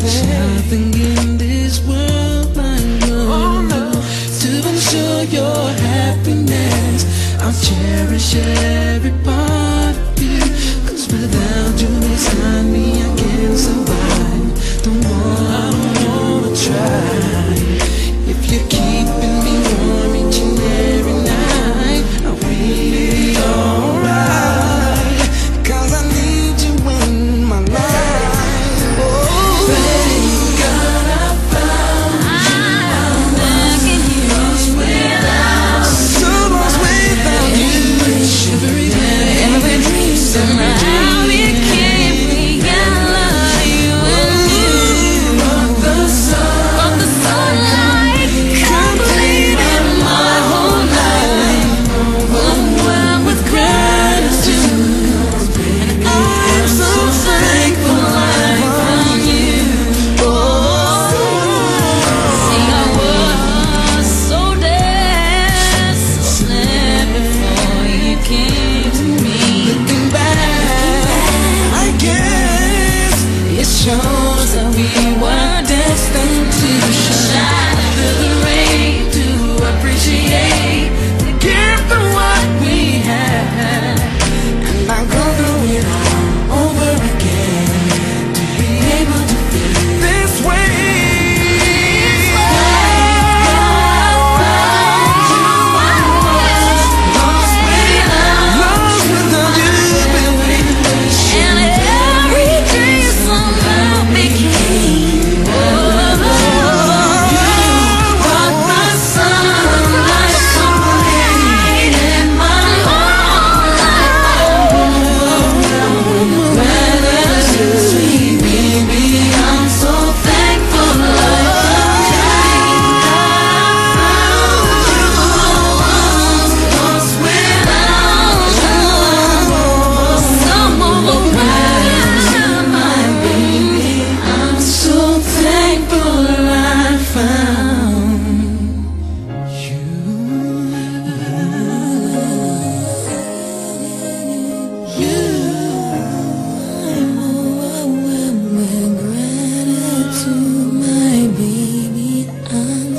Nothing in this world oh, To ensure your happiness, I'll cherish every part of you. Cause show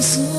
soon.